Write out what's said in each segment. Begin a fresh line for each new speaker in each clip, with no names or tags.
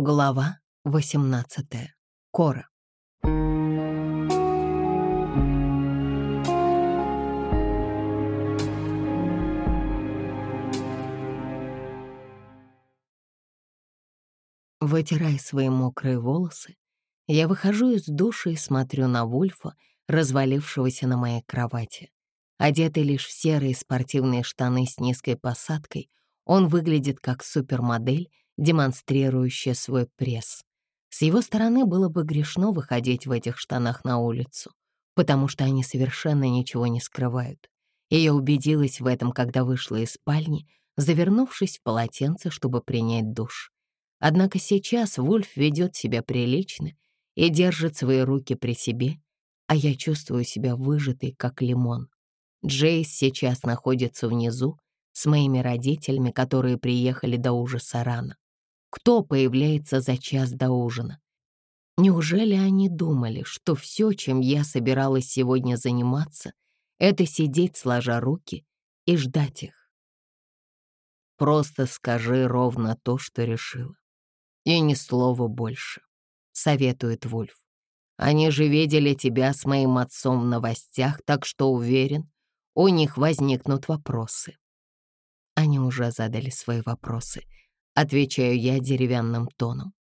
Глава 18. Кора. Вытирая свои мокрые волосы, я выхожу из души и смотрю на Вульфа, развалившегося на моей кровати. Одетый лишь в серые спортивные штаны с низкой посадкой, он выглядит как супермодель, демонстрирующая свой пресс. С его стороны было бы грешно выходить в этих штанах на улицу, потому что они совершенно ничего не скрывают. И я убедилась в этом, когда вышла из спальни, завернувшись в полотенце, чтобы принять душ. Однако сейчас Вульф ведет себя прилично и держит свои руки при себе, а я чувствую себя выжатой, как лимон. Джейс сейчас находится внизу с моими родителями, которые приехали до ужаса рано. Кто появляется за час до ужина? Неужели они думали, что все, чем я собиралась сегодня заниматься, это сидеть сложа руки и ждать их? Просто скажи ровно то, что решила. И ни слова больше, — советует Вульф. Они же видели тебя с моим отцом в новостях, так что уверен, у них возникнут вопросы. Они уже задали свои вопросы — Отвечаю я деревянным тоном.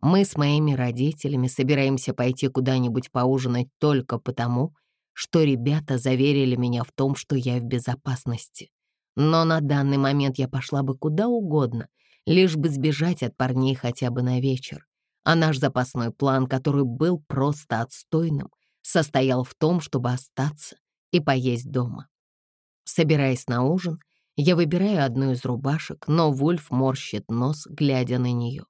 Мы с моими родителями собираемся пойти куда-нибудь поужинать только потому, что ребята заверили меня в том, что я в безопасности. Но на данный момент я пошла бы куда угодно, лишь бы сбежать от парней хотя бы на вечер. А наш запасной план, который был просто отстойным, состоял в том, чтобы остаться и поесть дома. Собираясь на ужин, я выбираю одну из рубашек, но Вульф морщит нос, глядя на нее.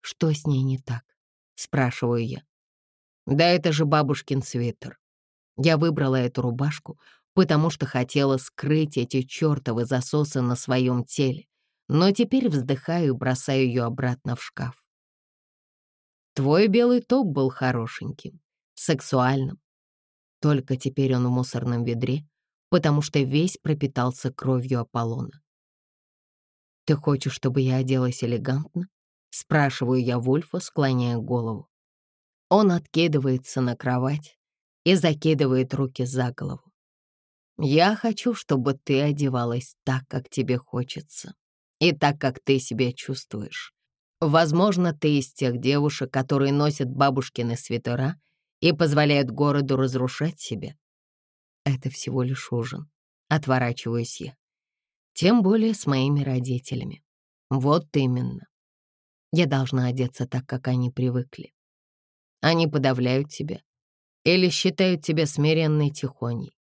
«Что с ней не так?» — спрашиваю я. «Да это же бабушкин свитер. Я выбрала эту рубашку, потому что хотела скрыть эти чертовы засосы на своем теле, но теперь вздыхаю и бросаю ее обратно в шкаф. Твой белый топ был хорошеньким, сексуальным. Только теперь он в мусорном ведре, потому что весь пропитался кровью Аполлона. «Ты хочешь, чтобы я оделась элегантно?» — спрашиваю я Вульфа, склоняя голову. Он откидывается на кровать и закидывает руки за голову. «Я хочу, чтобы ты одевалась так, как тебе хочется, и так, как ты себя чувствуешь. Возможно, ты из тех девушек, которые носят бабушкины свитера и позволяют городу разрушать себя. Это всего лишь ужин. Отворачиваюсь я. Тем более с моими родителями. Вот именно. Я должна одеться так, как они привыкли. Они подавляют тебя или считают тебя смиренной тихоней.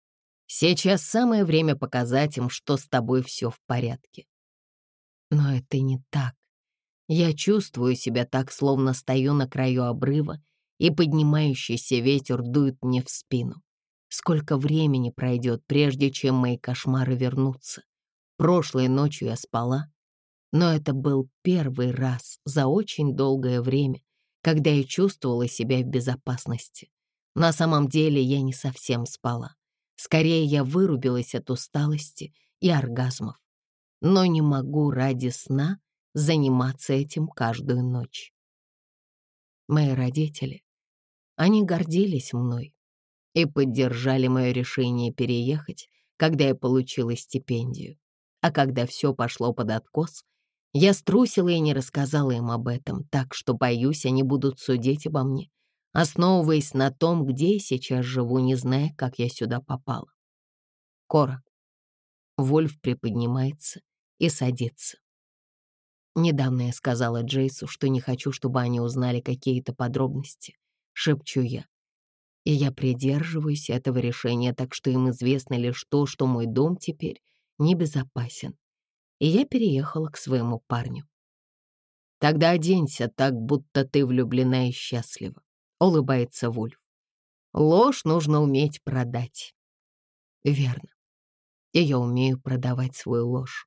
Сейчас самое время показать им, что с тобой все в порядке. Но это не так. Я чувствую себя так, словно стою на краю обрыва, и поднимающийся ветер дует мне в спину. Сколько времени пройдет, прежде чем мои кошмары вернутся? Прошлой ночью я спала, но это был первый раз за очень долгое время, когда я чувствовала себя в безопасности. На самом деле я не совсем спала. Скорее, я вырубилась от усталости и оргазмов. Но не могу ради сна заниматься этим каждую ночь. Мои родители, они гордились мной, и поддержали мое решение переехать, когда я получила стипендию. А когда все пошло под откос, я струсила и не рассказала им об этом, так что, боюсь, они будут судить обо мне, основываясь на том, где я сейчас живу, не зная, как я сюда попала. Кора. Вольф приподнимается и садится. Недавно я сказала Джейсу, что не хочу, чтобы они узнали какие-то подробности. Шепчу я и я придерживаюсь этого решения, так что им известно лишь то, что мой дом теперь небезопасен. И я переехала к своему парню. «Тогда оденься так, будто ты влюблена и счастлива», — улыбается Вульф. «Ложь нужно уметь продать». Верно. И я умею продавать свою ложь.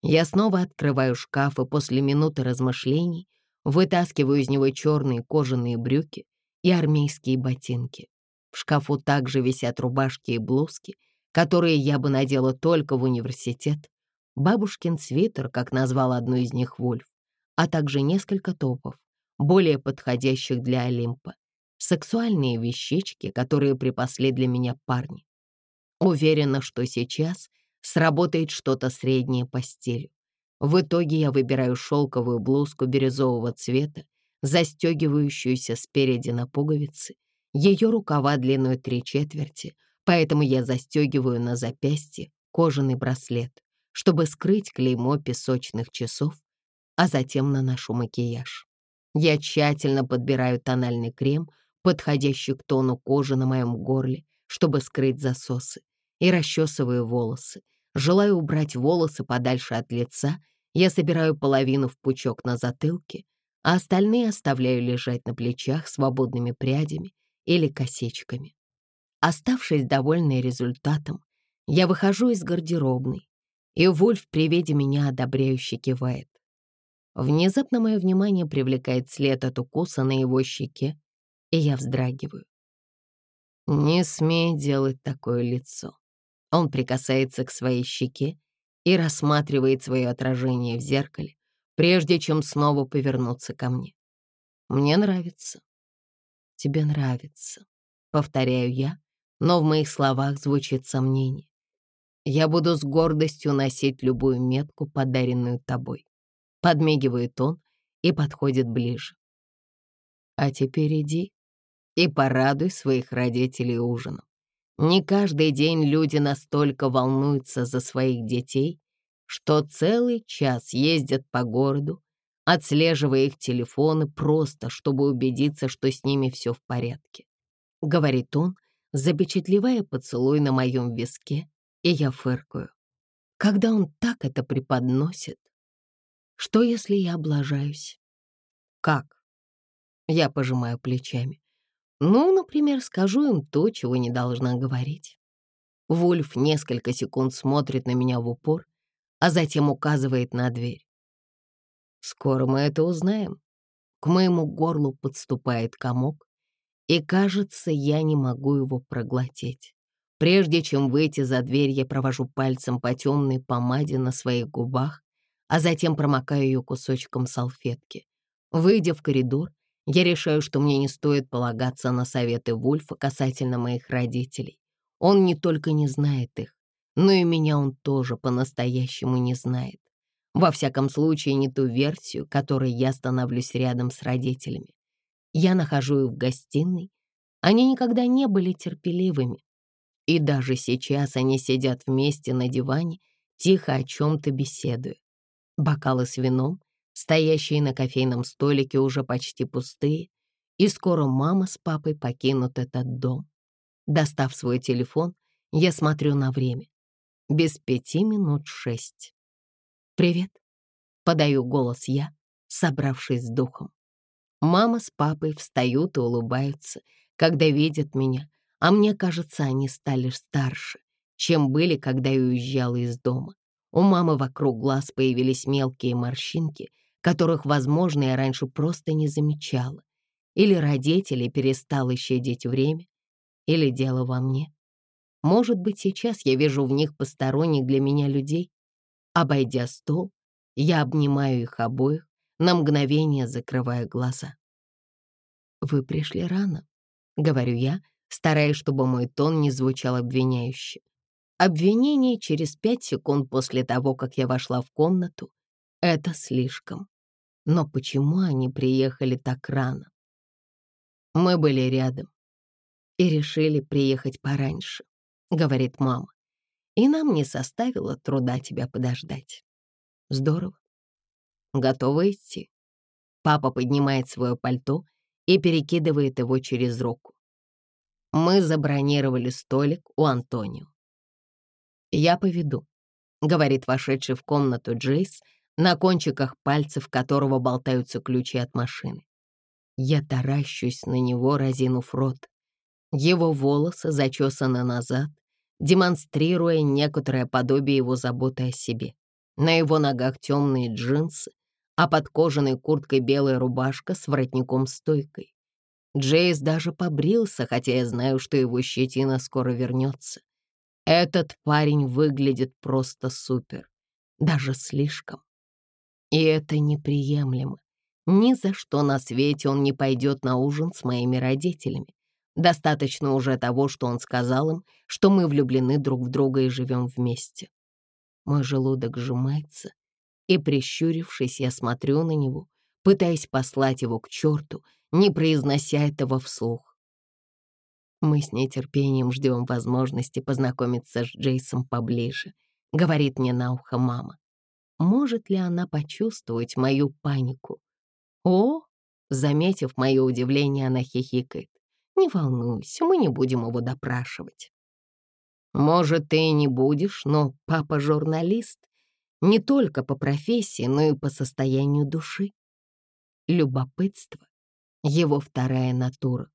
Я снова открываю шкаф и после минуты размышлений вытаскиваю из него черные кожаные брюки и армейские ботинки. В шкафу также висят рубашки и блузки, которые я бы надела только в университет. Бабушкин свитер, как назвал одну из них Вольф, а также несколько топов, более подходящих для Олимпа. Сексуальные вещички, которые припасли для меня парни. Уверена, что сейчас сработает что-то среднее по стилю. В итоге я выбираю шелковую блузку бирюзового цвета, застегивающуюся спереди на пуговицы. Ее рукава длиной три четверти, поэтому я застегиваю на запястье кожаный браслет, чтобы скрыть клеймо песочных часов, а затем наношу макияж. Я тщательно подбираю тональный крем, подходящий к тону кожи на моем горле, чтобы скрыть засосы, и расчесываю волосы. Желаю убрать волосы подальше от лица я собираю половину в пучок на затылке, а остальные оставляю лежать на плечах свободными прядями или косичками. Оставшись довольной результатом, я выхожу из гардеробной, и Вульф при виде меня одобряюще кивает. Внезапно мое внимание привлекает след от укуса на его щеке, и я вздрагиваю. «Не смей делать такое лицо». Он прикасается к своей щеке, и рассматривает свое отражение в зеркале, прежде чем снова повернуться ко мне. Мне нравится. Тебе нравится, повторяю я, но в моих словах звучит сомнение. Я буду с гордостью носить любую метку, подаренную тобой. Подмигивает он и подходит ближе. А теперь иди и порадуй своих родителей ужином. Не каждый день люди настолько волнуются за своих детей, что целый час ездят по городу, отслеживая их телефоны просто, чтобы убедиться, что с ними все в порядке. Говорит он, запечатлевая поцелуй на моем виске, и я фыркаю. Когда он так это преподносит, что если я облажаюсь? Как? Я пожимаю плечами. Ну, например, скажу им то, чего не должна говорить. Вульф несколько секунд смотрит на меня в упор, а затем указывает на дверь. Скоро мы это узнаем. К моему горлу подступает комок, и, кажется, я не могу его проглотить. Прежде чем выйти за дверь, я провожу пальцем по темной помаде на своих губах, а затем промокаю ее кусочком салфетки. Выйдя в коридор, я решаю, что мне не стоит полагаться на советы Вульфа касательно моих родителей. Он не только не знает их, но и меня он тоже по-настоящему не знает. Во всяком случае, не ту версию, которой я становлюсь рядом с родителями. Я нахожу их в гостиной. Они никогда не были терпеливыми. И даже сейчас они сидят вместе на диване, тихо о чем-то беседуя. Бокалы с вином Стоящие на кофейном столике уже почти пустые, и скоро мама с папой покинут этот дом. Достав свой телефон, я смотрю на время. Без пяти минут шесть. «Привет», — подаю голос я, собравшись с духом. Мама с папой встают и улыбаются, когда видят меня, а мне кажется, они стали старше, чем были, когда я уезжала из дома. У мамы вокруг глаз появились мелкие морщинки — которых, возможно, я раньше просто не замечала. Или родители перестало щадить время, или дело во мне. Может быть, сейчас я вижу в них посторонних для меня людей. Обойдя стол, я обнимаю их обоих, на мгновение закрывая глаза. «Вы пришли рано», — говорю я, стараясь, чтобы мой тон не звучал обвиняюще. Обвинение через пять секунд после того, как я вошла в комнату, — это слишком. Но почему они приехали так рано? Мы были рядом и решили приехать пораньше, говорит мама. И нам не составило труда тебя подождать. Здорово. Готова идти? Папа поднимает свое пальто и перекидывает его через руку. Мы забронировали столик у Антонио. «Я поведу», — говорит вошедший в комнату Джейс, на кончиках пальцев которого болтаются ключи от машины. Я таращусь на него, разинув рот. Его волосы зачесаны назад, демонстрируя некоторое подобие его заботы о себе. На его ногах темные джинсы, а под кожаной курткой белая рубашка с воротником-стойкой. Джейс даже побрился, хотя я знаю, что его щетина скоро вернется. Этот парень выглядит просто супер, даже слишком. И это неприемлемо. Ни за что на свете он не пойдет на ужин с моими родителями. Достаточно уже того, что он сказал им, что мы влюблены друг в друга и живем вместе. Мой желудок сжимается, и, прищурившись, я смотрю на него, пытаясь послать его к черту, не произнося этого вслух. Мы с нетерпением ждем возможности познакомиться с Джейсом поближе, говорит мне на ухо мама. Может ли она почувствовать мою панику? О, заметив мое удивление, она хихикает. Не волнуйся, мы не будем его допрашивать. Может, ты и не будешь, но папа журналист не только по профессии, но и по состоянию души. Любопытство — его вторая натура.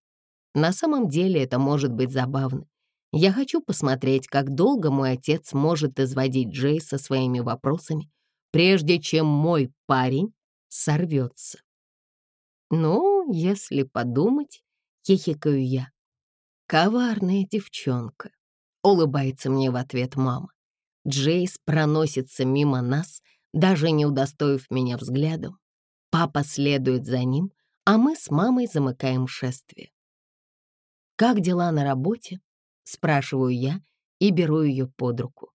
На самом деле это может быть забавно. Я хочу посмотреть, как долго мой отец может изводить Джейса своими вопросами, прежде чем мой парень сорвется. Ну, если подумать, хихикаю я. Коварная девчонка. Улыбается мне в ответ мама. Джейс проносится мимо нас, даже не удостоив меня взглядом. Папа следует за ним, а мы с мамой замыкаем шествие. «Как дела на работе?» — спрашиваю я и беру ее под руку.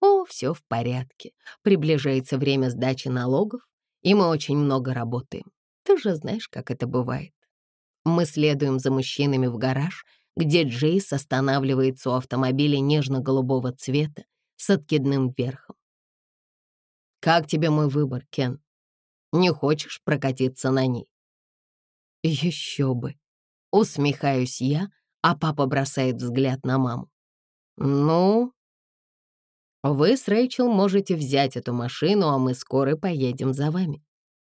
«О, все в порядке. Приближается время сдачи налогов, и мы очень много работаем. Ты же знаешь, как это бывает». Мы следуем за мужчинами в гараж, где Джейс останавливается у автомобиля нежно-голубого цвета с откидным верхом. «Как тебе мой выбор, Кен? Не хочешь прокатиться на ней?» «Еще бы!» — усмехаюсь я, а папа бросает взгляд на маму. «Ну, вы с Рэйчел можете взять эту машину, а мы скоро поедем за вами».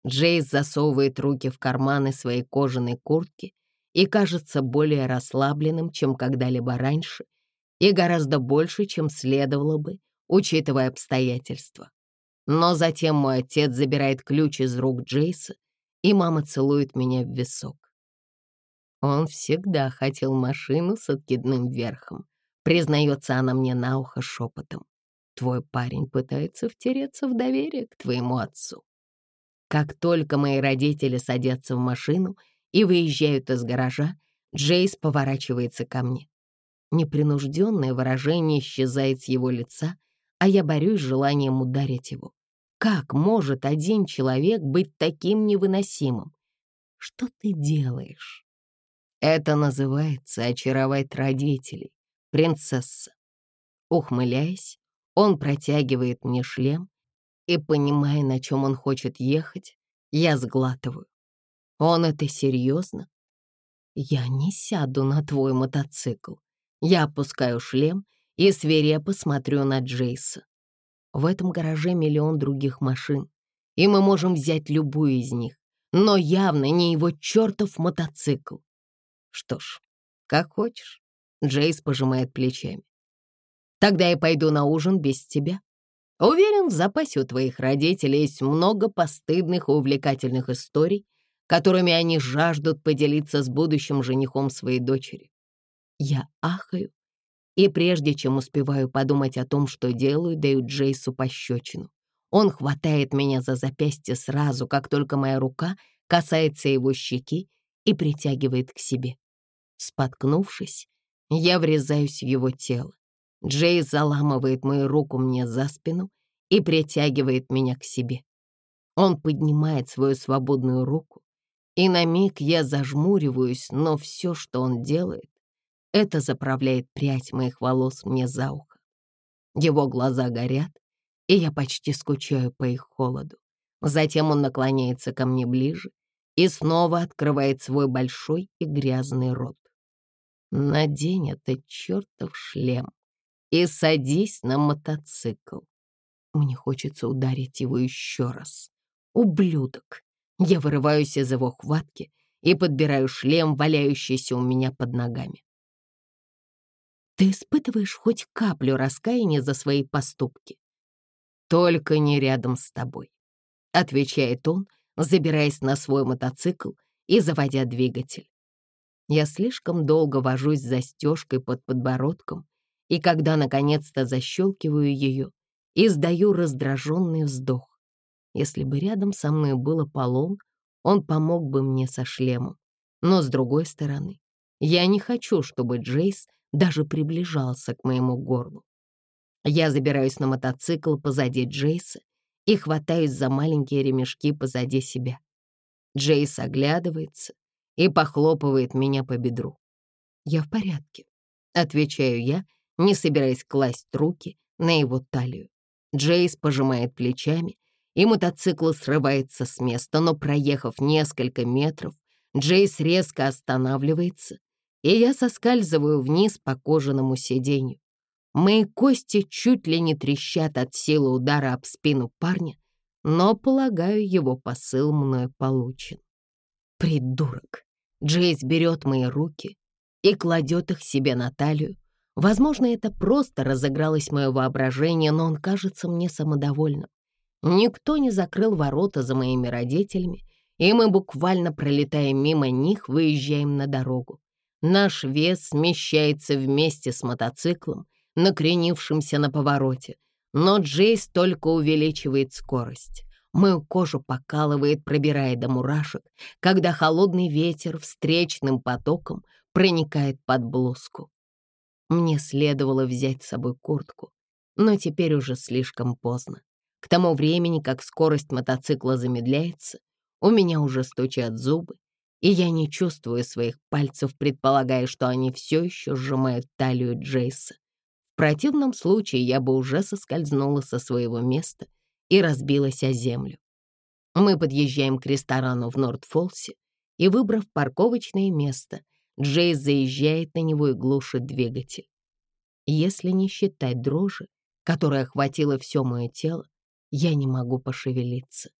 Джейс засовывает руки в карманы своей кожаной куртки и кажется более расслабленным, чем когда-либо раньше, и гораздо больше, чем следовало бы, учитывая обстоятельства. Но затем мой отец забирает ключ из рук Джейса, и мама целует меня в висок. Он всегда хотел машину с откидным верхом. Признается она мне на ухо шепотом. Твой парень пытается втереться в доверие к твоему отцу. Как только мои родители садятся в машину и выезжают из гаража, Джейс поворачивается ко мне. Непринужденное выражение исчезает с его лица, а я борюсь с желанием ударить его. Как может один человек быть таким невыносимым? Что ты делаешь? Это называется очаровать родителей, принцесса. Ухмыляясь, он протягивает мне шлем, и, понимая, на чем он хочет ехать, я сглатываю. Он это серьезно? Я не сяду на твой мотоцикл. Я опускаю шлем и свирепо смотрю на Джейса. В этом гараже миллион других машин, и мы можем взять любую из них, но явно не его чертов мотоцикл. Что ж, как хочешь. Джейс пожимает плечами. Тогда я пойду на ужин без тебя. Уверен, в запасе у твоих родителей есть много постыдных и увлекательных историй, которыми они жаждут поделиться с будущим женихом своей дочери. Я ахаю, и прежде чем успеваю подумать о том, что делаю, даю Джейсу пощечину. Он хватает меня за запястье сразу, как только моя рука касается его щеки и притягивает к себе. Споткнувшись, я врезаюсь в его тело. Джей заламывает мою руку мне за спину и притягивает меня к себе. Он поднимает свою свободную руку, и на миг я зажмуриваюсь, но все, что он делает, это заправляет прядь моих волос мне за ухо. Его глаза горят, и я почти скучаю по их холоду. Затем он наклоняется ко мне ближе и снова открывает свой большой и грязный рот. Надень этот чертов шлем и садись на мотоцикл. Мне хочется ударить его еще раз. Ублюдок! Я вырываюсь из его хватки и подбираю шлем, валяющийся у меня под ногами. Ты испытываешь хоть каплю раскаяния за свои поступки? Только не рядом с тобой, отвечает он, забираясь на свой мотоцикл и заводя двигатель. Я слишком долго вожусь застежкой под подбородком, и когда наконец-то защелкиваю ее, издаю раздраженный вздох. Если бы рядом со мной был Аполлон, он помог бы мне со шлемом. Но, с другой стороны, я не хочу, чтобы Джейс даже приближался к моему горлу. Я забираюсь на мотоцикл позади Джейса и хватаюсь за маленькие ремешки позади себя. Джейс оглядывается и похлопывает меня по бедру. «Я в порядке», — отвечаю я, не собираясь класть руки на его талию. Джейс пожимает плечами, и мотоцикл срывается с места, но, проехав несколько метров, Джейс резко останавливается, и я соскальзываю вниз по кожаному сиденью. Мои кости чуть ли не трещат от силы удара об спину парня, но, полагаю, его посыл мною получен. Придурок. Джейс берет мои руки и кладет их себе на талию. Возможно, это просто разыгралось мое воображение, но он кажется мне самодовольным. Никто не закрыл ворота за моими родителями, и мы буквально пролетаем мимо них, выезжаем на дорогу. Наш вес смещается вместе с мотоциклом, накренившимся на повороте, но Джейс только увеличивает скорость. Мою кожу покалывает, пробирая до мурашек, когда холодный ветер встречным потоком проникает под блузку. Мне следовало взять с собой куртку, но теперь уже слишком поздно. К тому времени, как скорость мотоцикла замедляется, у меня уже стучат зубы, и я не чувствую своих пальцев, предполагая, что они все еще сжимают талию Джейса. В противном случае я бы уже соскользнула со своего места и разбилась о землю. Мы подъезжаем к ресторану в Норд-Фолсе, и, выбрав парковочное место, Джейс заезжает на него и глушит двигатель. Если не считать дрожи, которая охватила все мое тело, я не могу пошевелиться.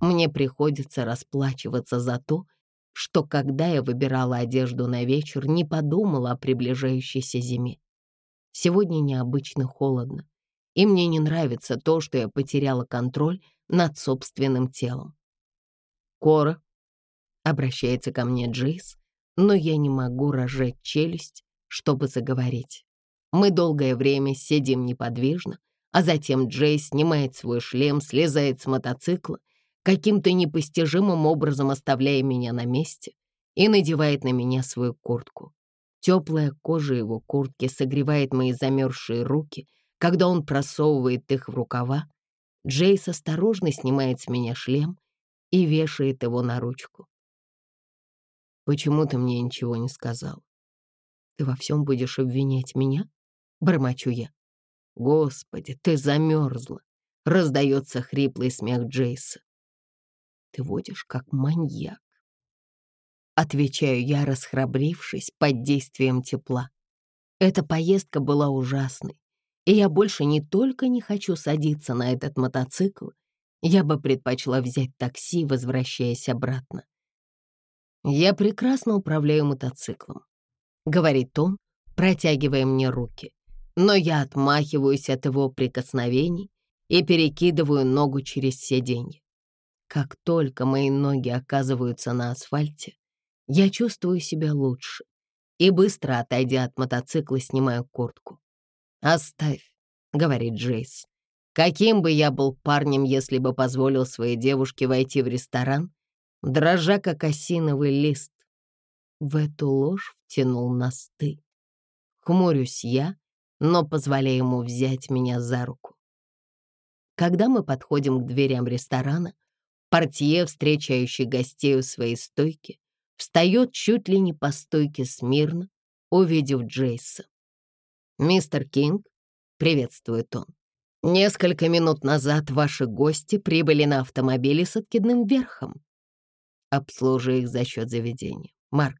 Мне приходится расплачиваться за то, что когда я выбирала одежду на вечер, не подумала о приближающейся зиме. Сегодня необычно холодно, и мне не нравится то, что я потеряла контроль над собственным телом. «Кора», — обращается ко мне Джейс, но я не могу разжать челюсть, чтобы заговорить. Мы долгое время сидим неподвижно, а затем Джейс снимает свой шлем, слезает с мотоцикла, каким-то непостижимым образом оставляя меня на месте, и надевает на меня свою куртку. Теплая кожа его куртки согревает мои замерзшие руки, когда он просовывает их в рукава. Джейс осторожно снимает с меня шлем и вешает его на ручку. «Почему ты мне ничего не сказал? Ты во всем будешь обвинять меня?» — бормочу я. «Господи, ты замерзла!» — раздается хриплый смех Джейса. «Ты водишь как маньяк. Отвечаю я, расхрабрившись под действием тепла. Эта поездка была ужасной, и я больше не только не хочу садиться на этот мотоцикл, я бы предпочла взять такси, возвращаясь обратно. «Я прекрасно управляю мотоциклом», — говорит он, протягивая мне руки. Но я отмахиваюсь от его прикосновений и перекидываю ногу через сиденье. Как только мои ноги оказываются на асфальте, я чувствую себя лучше и, быстро отойдя от мотоцикла, снимаю куртку. «Оставь», — говорит Джейс. «Каким бы я был парнем, если бы позволил своей девушке войти в ресторан, дрожа как осиновый лист?» В эту ложь втянул нас ты. Хмурюсь я, но позволяю ему взять меня за руку. Когда мы подходим к дверям ресторана, портье, встречающий гостей у своей стойки, встает чуть ли не по стойке смирно, увидев Джейса. «Мистер Кинг», — приветствует он, — «несколько минут назад ваши гости прибыли на автомобиле с откидным верхом. Обслужи их за счет заведения. Марк,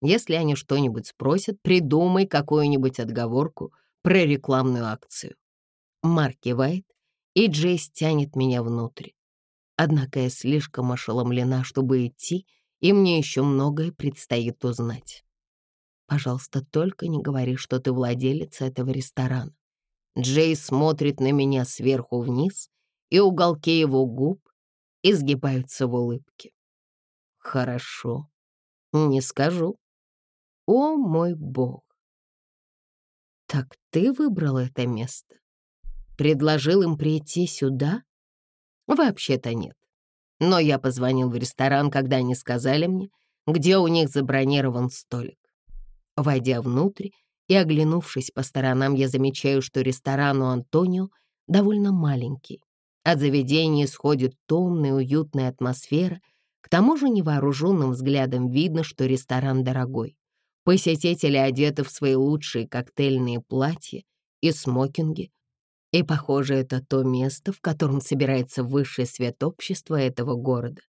если они что-нибудь спросят, придумай какую-нибудь отговорку про рекламную акцию». Марк кивает, и Джейс тянет меня внутрь. Однако я слишком ошеломлена, чтобы идти, и мне еще многое предстоит узнать. Пожалуйста, только не говори, что ты владелец этого ресторана. Джей смотрит на меня сверху вниз, и уголки его губ изгибаются в улыбке. Хорошо, не скажу. О, мой бог! Так ты выбрал это место? Предложил им прийти сюда? Вообще-то нет. Но я позвонил в ресторан, когда они сказали мне, где у них забронирован столик. Войдя внутрь и оглянувшись по сторонам, я замечаю, что ресторан у Антонио довольно маленький. От заведения исходит томная, уютная атмосфера. К тому же невооруженным взглядом видно, что ресторан дорогой. Посетители одеты в свои лучшие коктейльные платья и смокинги. И, похоже, это то место, в котором собирается высший свет общества этого города.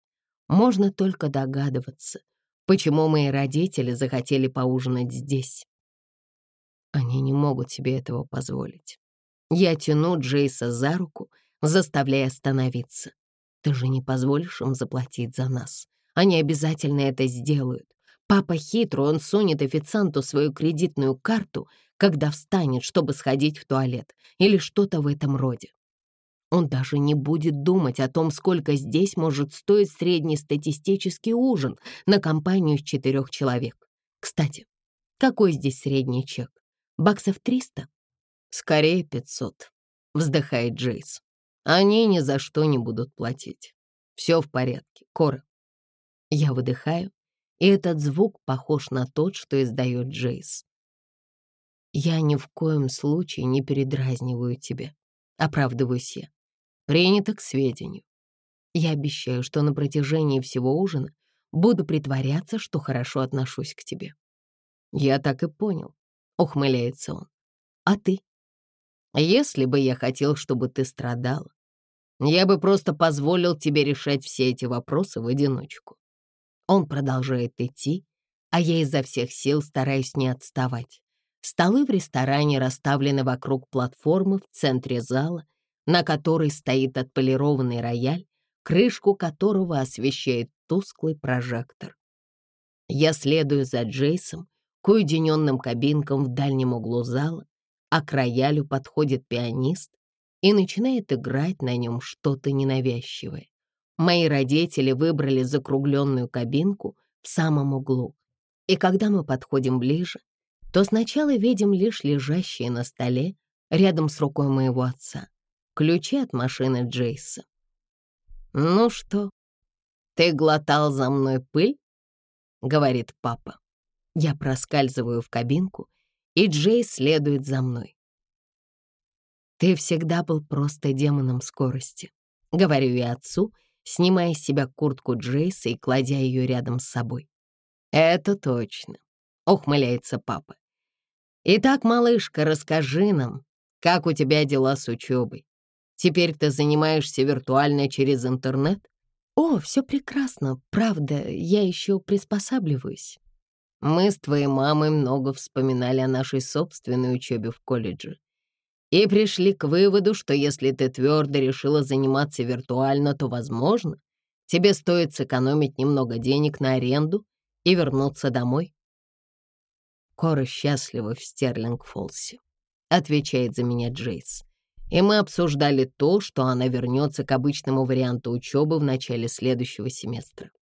Можно только догадываться, почему мои родители захотели поужинать здесь. Они не могут себе этого позволить. Я тяну Джейса за руку, заставляя остановиться. Ты же не позволишь им заплатить за нас. Они обязательно это сделают. Папа хитрый, он сунет официанту свою кредитную карту, когда встанет, чтобы сходить в туалет или что-то в этом роде. Он даже не будет думать о том, сколько здесь может стоить среднестатистический ужин на компанию из четырех человек. Кстати, какой здесь средний чек? Баксов 300? Скорее 500, вздыхает Джейс. Они ни за что не будут платить. Все в порядке, Кора. Я выдыхаю и этот звук похож на тот, что издает Джейс. «Я ни в коем случае не передразниваю тебя», — оправдываюсь я. «Принято к сведению. Я обещаю, что на протяжении всего ужина буду притворяться, что хорошо отношусь к тебе». «Я так и понял», — ухмыляется он. «А ты?» «Если бы я хотел, чтобы ты страдала, я бы просто позволил тебе решать все эти вопросы в одиночку. Он продолжает идти, а я изо всех сил стараюсь не отставать. Столы в ресторане расставлены вокруг платформы в центре зала, на которой стоит отполированный рояль, крышку которого освещает тусклый прожектор. Я следую за Джейсом к уединенным кабинкам в дальнем углу зала, а к роялю подходит пианист и начинает играть на нем что-то ненавязчивое. Мои родители выбрали закругленную кабинку в самом углу. И когда мы подходим ближе, то сначала видим лишь лежащие на столе рядом с рукой моего отца ключи от машины Джейса. «Ну что, ты глотал за мной пыль?» — говорит папа. Я проскальзываю в кабинку, и Джейс следует за мной. «Ты всегда был просто демоном скорости», — говорю я отцу, снимая с себя куртку Джейса и кладя ее рядом с собой. «Это точно», — ухмыляется папа. «Итак, малышка, расскажи нам, как у тебя дела с учебой? Теперь ты занимаешься виртуально через интернет?» «О, все прекрасно, правда, я еще приспосабливаюсь». Мы с твоей мамой много вспоминали о нашей собственной учебе в колледже и пришли к выводу, что если ты твердо решила заниматься виртуально, то, возможно, тебе стоит сэкономить немного денег на аренду и вернуться домой. Кора счастлива в Стерлинг-Фолсе, отвечает за меня Джейс. И мы обсуждали то, что она вернется к обычному варианту учебы в начале следующего семестра.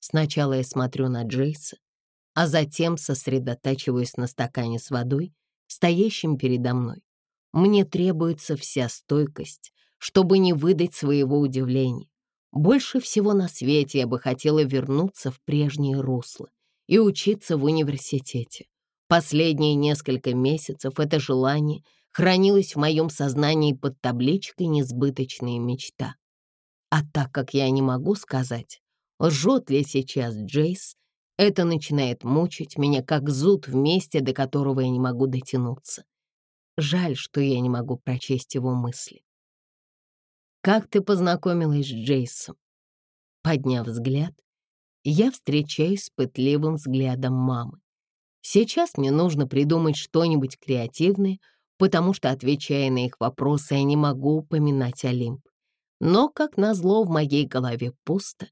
Сначала я смотрю на Джейса, а затем сосредотачиваюсь на стакане с водой, стоящем передо мной. Мне требуется вся стойкость, чтобы не выдать своего удивления. Больше всего на свете я бы хотела вернуться в прежнее русло и учиться в университете. Последние несколько месяцев это желание хранилось в моем сознании под табличкой «Несбыточная мечта». А так как я не могу сказать, лжет ли сейчас Джейс, это начинает мучить меня, как зуд в месте, до которого я не могу дотянуться. Жаль, что я не могу прочесть его мысли. «Как ты познакомилась с Джейсом?» Подняв взгляд, я встречаюсь с пытливым взглядом мамы. Сейчас мне нужно придумать что-нибудь креативное, потому что, отвечая на их вопросы, я не могу упоминать Олимп. Но, как назло, в моей голове пусто,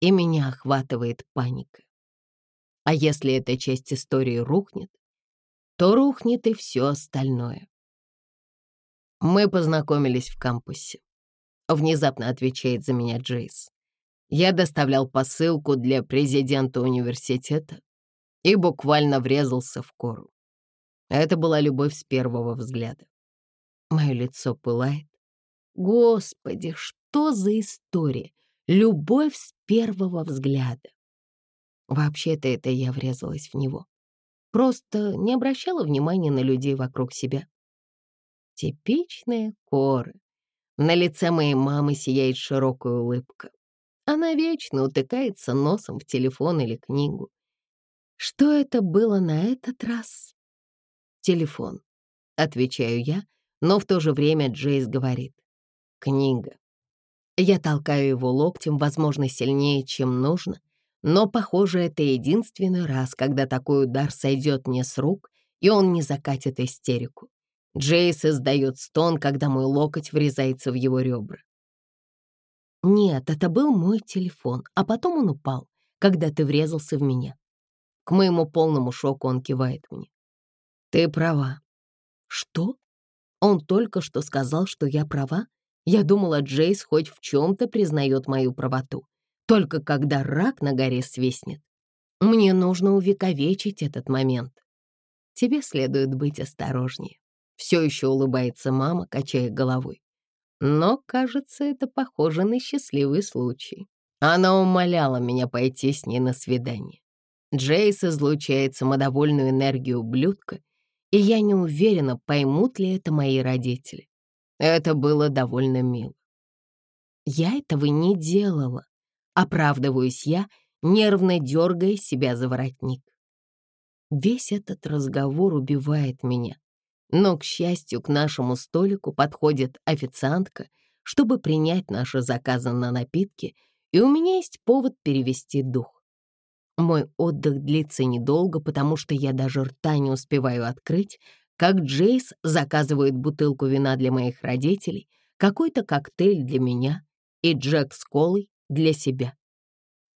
и меня охватывает паника. А если эта часть истории рухнет, то рухнет и все остальное. Мы познакомились в кампусе. Внезапно отвечает за меня Джейс. Я доставлял посылку для президента университета и буквально врезался в кору. Это была любовь с первого взгляда. Мое лицо пылает. Господи, что за история? Любовь с первого взгляда. Вообще-то это я врезалась в него. Просто не обращала внимания на людей вокруг себя. Типичная кора. На лице моей мамы сияет широкая улыбка. Она вечно утыкается носом в телефон или книгу. Что это было на этот раз? Телефон. Отвечаю я, но в то же время Джейс говорит. Книга. Я толкаю его локтем, возможно, сильнее, чем нужно, но, похоже, это единственный раз, когда такой удар сойдет мне с рук, и он не закатит истерику. Джейс издает стон, когда мой локоть врезается в его ребра. Нет, это был мой телефон, а потом он упал, когда ты врезался в меня. К моему полному шоку он кивает мне. Ты права. Что? Он только что сказал, что я права? Я думала, Джейс хоть в чем-то признает мою правоту. Только когда рак на горе свистнет. Мне нужно увековечить этот момент. Тебе следует быть осторожнее. Все еще улыбается мама, качая головой. Но, кажется, это похоже на счастливый случай. Она умоляла меня пойти с ней на свидание. Джейс излучает самодовольную энергию ублюдка, и я не уверена, поймут ли это мои родители. Это было довольно мило. Я этого не делала, оправдываюсь я, нервно дергая себя за воротник. Весь этот разговор убивает меня. Но, к счастью, к нашему столику подходит официантка, чтобы принять наши заказы на напитки, и у меня есть повод перевести дух. Мой отдых длится недолго, потому что я даже рта не успеваю открыть, как Джейс заказывает бутылку вина для моих родителей, какой-то коктейль для меня и Джек с колой для себя.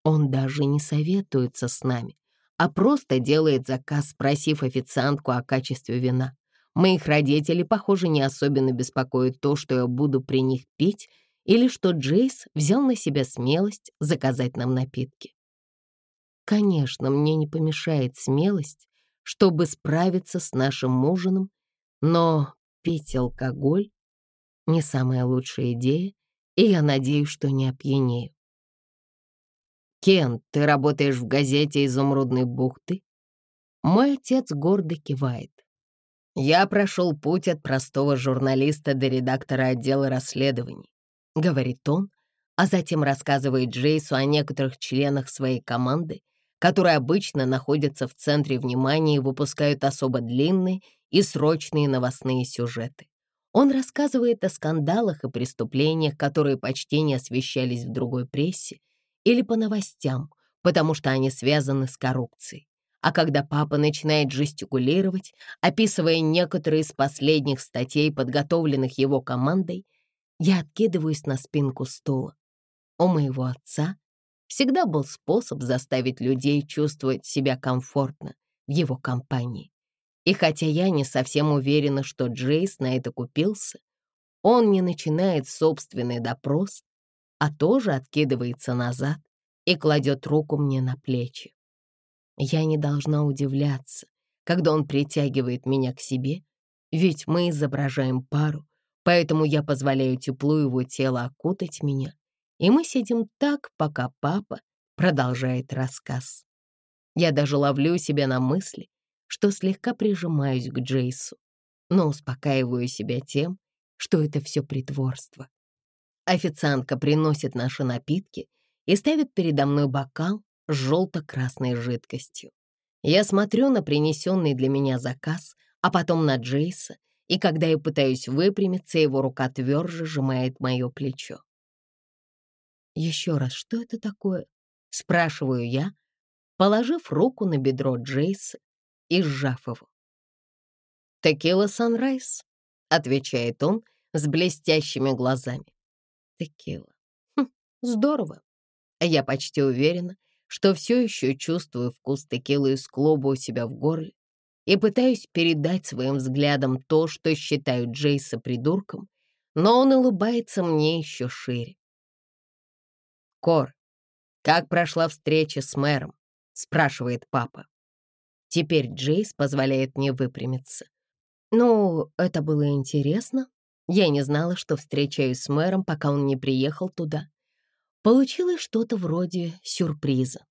Он даже не советуется с нами, а просто делает заказ, спросив официантку о качестве вина. Моих родителей, похоже, не особенно беспокоит то, что я буду при них пить, или что Джейс взял на себя смелость заказать нам напитки. Конечно, мне не помешает смелость, чтобы справиться с нашим ужином, но пить алкоголь — не самая лучшая идея, и я надеюсь, что не опьянею. «Кен, ты работаешь в газете «Изумрудной бухты»?» Мой отец гордо кивает. «Я прошел путь от простого журналиста до редактора отдела расследований», — говорит он, а затем рассказывает Джейсу о некоторых членах своей команды, которые обычно находятся в центре внимания и выпускают особо длинные и срочные новостные сюжеты. Он рассказывает о скандалах и преступлениях, которые почти не освещались в другой прессе или по новостям, потому что они связаны с коррупцией. А когда папа начинает жестикулировать, описывая некоторые из последних статей, подготовленных его командой, я откидываюсь на спинку стула. У моего отца всегда был способ заставить людей чувствовать себя комфортно в его компании. И хотя я не совсем уверена, что Джейс на это купился, он не начинает собственный допрос, а тоже откидывается назад и кладет руку мне на плечи. Я не должна удивляться, когда он притягивает меня к себе, ведь мы изображаем пару, поэтому я позволяю теплу его тела окутать меня, и мы сидим так, пока папа продолжает рассказ. Я даже ловлю себя на мысли, что слегка прижимаюсь к Джейсу, но успокаиваю себя тем, что это все притворство. Официантка приносит наши напитки и ставит передо мной бокал с желто-красной жидкостью. Я смотрю на принесенный для меня заказ, а потом на Джейса, и когда я пытаюсь выпрямиться, его рука тверже сжимает мое плечо. «Еще раз, что это такое?» — спрашиваю я, положив руку на бедро Джейса и сжав его. «Текила Санрайз», — отвечает он с блестящими глазами. «Текила. Хм, здорово. Я почти уверена, что все еще чувствую вкус текилы из клуба у себя в горле и пытаюсь передать своим взглядом то, что считаю Джейса придурком, но он улыбается мне еще шире. «Кор, как прошла встреча с мэром?» — спрашивает папа. Теперь Джейс позволяет мне выпрямиться. «Ну, это было интересно», Я не знала, что встречаюсь с мэром, пока он не приехал туда. Получилось что-то вроде сюрприза.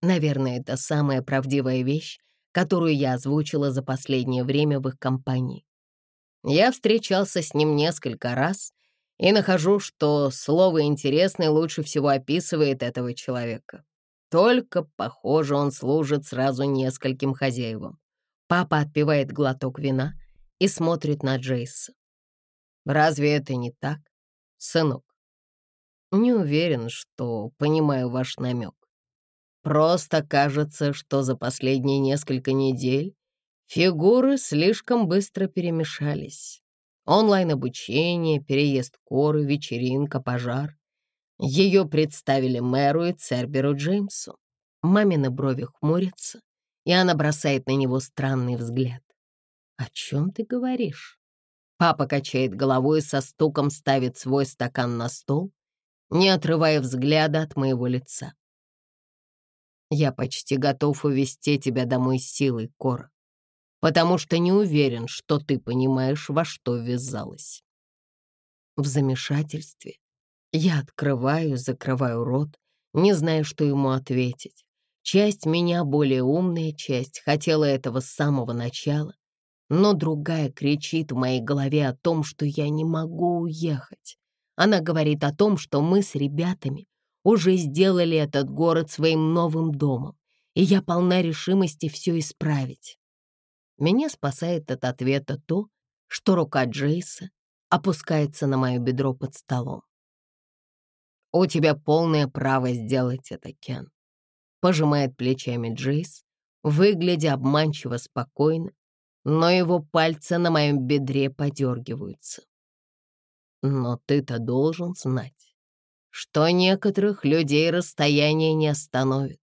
Наверное, это самая правдивая вещь, которую я озвучила за последнее время в их компании. Я встречался с ним несколько раз и нахожу, что слово «интересный» лучше всего описывает этого человека. Только, похоже, он служит сразу нескольким хозяевам. Папа отпивает глоток вина и смотрит на Джейса. Разве это не так, сынок? Не уверен, что понимаю ваш намек. Просто кажется, что за последние несколько недель фигуры слишком быстро перемешались. Онлайн-обучение, переезд Коры, вечеринка, пожар. Ее представили мэру и Церберу Джеймсу. Мамины брови хмурятся, и она бросает на него странный взгляд. «О чем ты говоришь?» Папа качает головой со стуком ставит свой стакан на стол, не отрывая взгляда от моего лица. Я почти готов увести тебя домой силой, Кора, потому что не уверен, что ты понимаешь, во что ввязалась. В замешательстве я открываю, закрываю рот, не зная, что ему ответить. Часть меня, более умная часть, хотела этого с самого начала, но другая кричит в моей голове о том, что я не могу уехать. Она говорит о том, что мы с ребятами уже сделали этот город своим новым домом, и я полна решимости все исправить. Меня спасает от ответа то, что рука Джейса опускается на мое бедро под столом. «У тебя полное право сделать это, Кен», — пожимает плечами Джейс, выглядя обманчиво спокойно, но его пальцы на моем бедре подергиваются. «Но ты-то должен знать, что некоторых людей расстояние не остановит.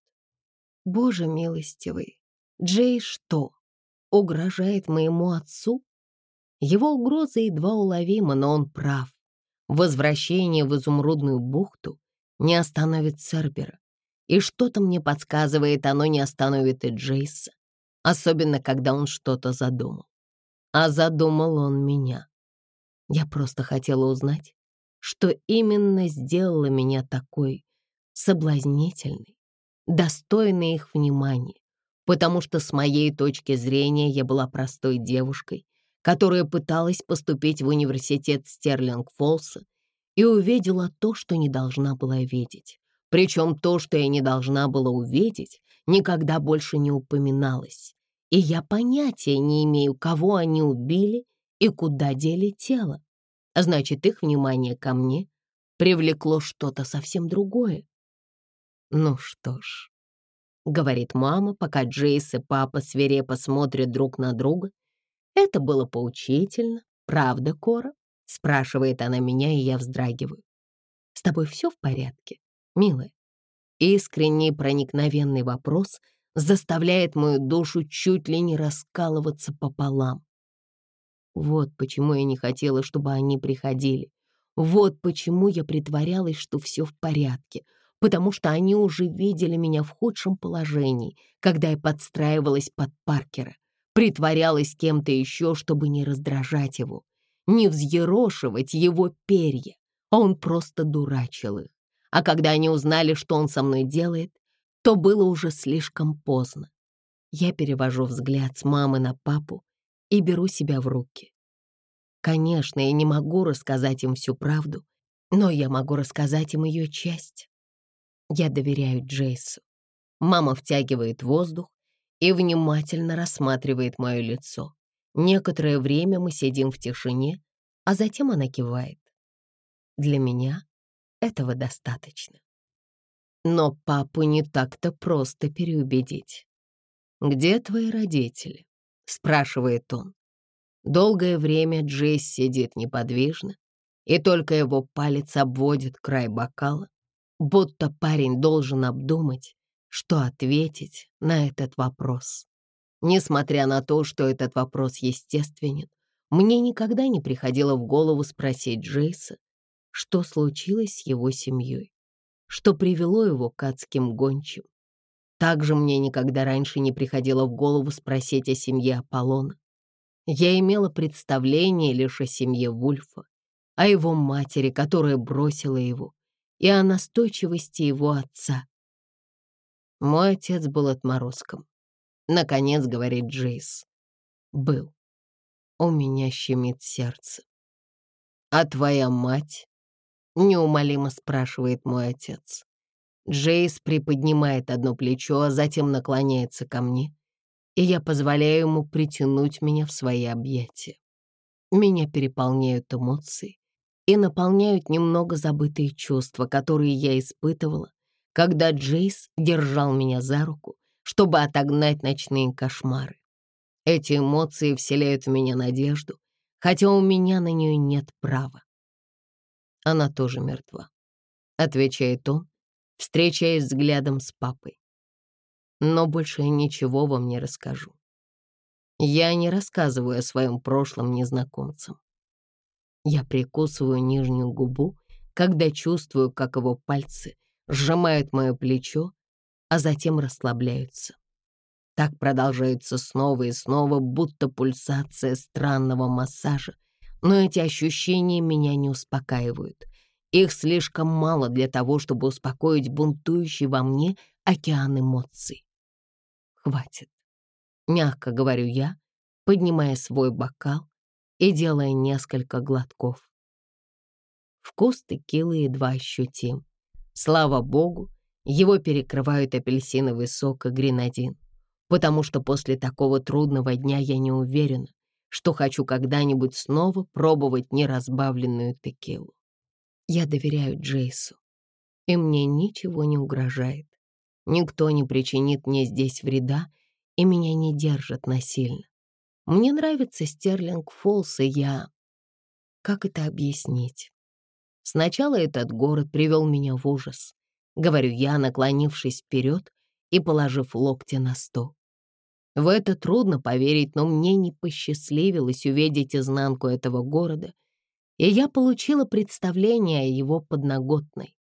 Боже милостивый, Джей что, угрожает моему отцу? Его угроза едва уловима, но он прав. Возвращение в изумрудную бухту не остановит Цербера. И что-то мне подсказывает, оно не остановит и Джейса, особенно когда он что-то задумал. А задумал он меня. Я просто хотела узнать, что именно сделало меня такой соблазнительной, достойной их внимания, потому что с моей точки зрения я была простой девушкой, которая пыталась поступить в университет Стерлинг-Фолса и увидела то, что не должна была видеть. Причем то, что я не должна была увидеть, никогда больше не упоминалось. И я понятия не имею, кого они убили и куда дели тело. Значит, их внимание ко мне привлекло что-то совсем другое. Ну что ж, говорит мама, пока Джейс и папа свирепо смотрят друг на друга. Это было поучительно, правда, Кора? Спрашивает она меня, и я вздрагиваю. С тобой все в порядке, милая? Искренний проникновенный вопрос заставляет мою душу чуть ли не раскалываться пополам. Вот почему я не хотела, чтобы они приходили. Вот почему я притворялась, что все в порядке, потому что они уже видели меня в худшем положении, когда я подстраивалась под Паркера, притворялась кем-то еще, чтобы не раздражать его, не взъерошивать его перья, а он просто дурачил их. А когда они узнали, что он со мной делает, то было уже слишком поздно. Я перевожу взгляд с мамы на папу, и беру себя в руки. Конечно, я не могу рассказать им всю правду, но я могу рассказать им ее часть. Я доверяю Джейсу. Мама втягивает воздух и внимательно рассматривает мое лицо. Некоторое время мы сидим в тишине, а затем она кивает. Для меня этого достаточно. Но папу не так-то просто переубедить. «Где твои родители?» спрашивает он. Долгое время Джейс сидит неподвижно, и только его палец обводит край бокала, будто парень должен обдумать, что ответить на этот вопрос. Несмотря на то, что этот вопрос естественен, мне никогда не приходило в голову спросить Джейса, что случилось с его семьей, что привело его к адским гончим, также мне никогда раньше не приходило в голову спросить о семье Аполлона. Я имела представление лишь о семье Вульфа, о его матери, которая бросила его, и о настойчивости его отца. Мой отец был отморозком. Наконец, говорит Джейс. Был. У меня щемит сердце. А твоя мать? Неумолимо спрашивает мой отец. Джейс приподнимает одно плечо, а затем наклоняется ко мне, и я позволяю ему притянуть меня в свои объятия. Меня переполняют эмоции и наполняют немного забытые чувства, которые я испытывала, когда Джейс держал меня за руку, чтобы отогнать ночные кошмары. Эти эмоции вселяют в меня надежду, хотя у меня на нее нет права. Она тоже мертва, отвечает он, встречаясь взглядом с папой. Но больше я ничего вам не расскажу. Я не рассказываю о своем прошлом незнакомцам. Я прикусываю нижнюю губу, когда чувствую, как его пальцы сжимают мое плечо, а затем расслабляются. Так продолжается снова и снова, будто пульсация странного массажа, но эти ощущения меня не успокаивают. Их слишком мало для того, чтобы успокоить бунтующий во мне океан эмоций. Хватит. Мягко говорю я, поднимая свой бокал и делая несколько глотков. Вкус текилы едва ощутим. Слава богу, его перекрывают апельсиновый сок и гренадин, потому что после такого трудного дня я не уверена, что хочу когда-нибудь снова пробовать неразбавленную текилу. Я доверяю Джейсу, и мне ничего не угрожает. Никто не причинит мне здесь вреда, и меня не держат насильно. Мне нравится Стерлинг Фолс, и я... Как это объяснить? Сначала этот город привел меня в ужас. Говорю я, наклонившись вперед и положив локти на стол. В это трудно поверить, но мне не посчастливилось увидеть изнанку этого города — и я получила представление о его подноготной.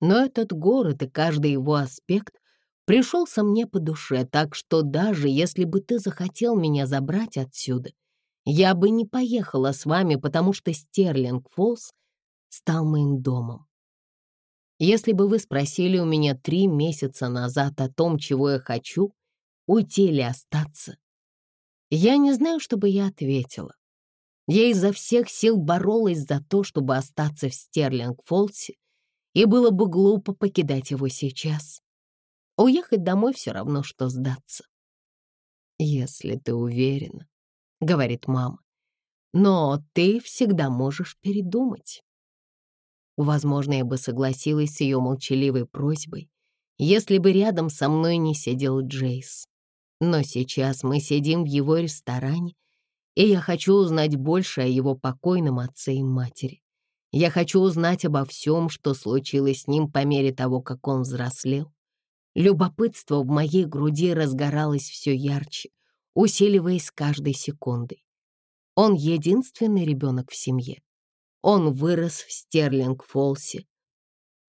Но этот город и каждый его аспект пришелся мне по душе, так что даже если бы ты захотел меня забрать отсюда, я бы не поехала с вами, потому что Стерлинг-Фоллс стал моим домом. Если бы вы спросили у меня три месяца назад о том, чего я хочу, уйти или остаться, я не знаю, что бы я ответила. Я изо всех сил боролась за то, чтобы остаться в Стерлинг-Фолсе, и было бы глупо покидать его сейчас. Уехать домой все равно, что сдаться. «Если ты уверена», — говорит мама, «но ты всегда можешь передумать». Возможно, я бы согласилась с ее молчаливой просьбой, если бы рядом со мной не сидел Джейс. Но сейчас мы сидим в его ресторане, и я хочу узнать больше о его покойном отце и матери. Я хочу узнать обо всем, что случилось с ним по мере того, как он взрослел. Любопытство в моей груди разгоралось все ярче, усиливаясь каждой секундой. Он единственный ребенок в семье. Он вырос в Стерлинг-Фолсе.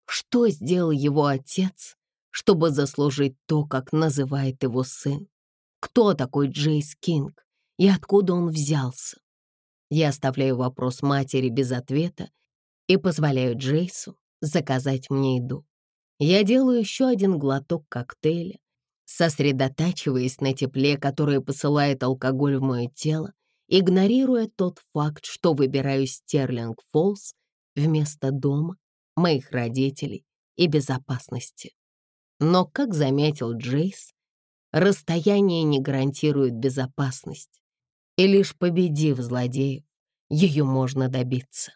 Что сделал его отец, чтобы заслужить то, как называет его сын? Кто такой Джейс Кинг? и откуда он взялся. Я оставляю вопрос матери без ответа и позволяю Джейсу заказать мне еду. Я делаю еще один глоток коктейля, сосредотачиваясь на тепле, которое посылает алкоголь в мое тело, игнорируя тот факт, что выбираю Стерлинг-Фоллс вместо дома, моих родителей и безопасности. Но, как заметил Джейс, расстояние не гарантирует безопасность и лишь победив злодеев, ее можно добиться.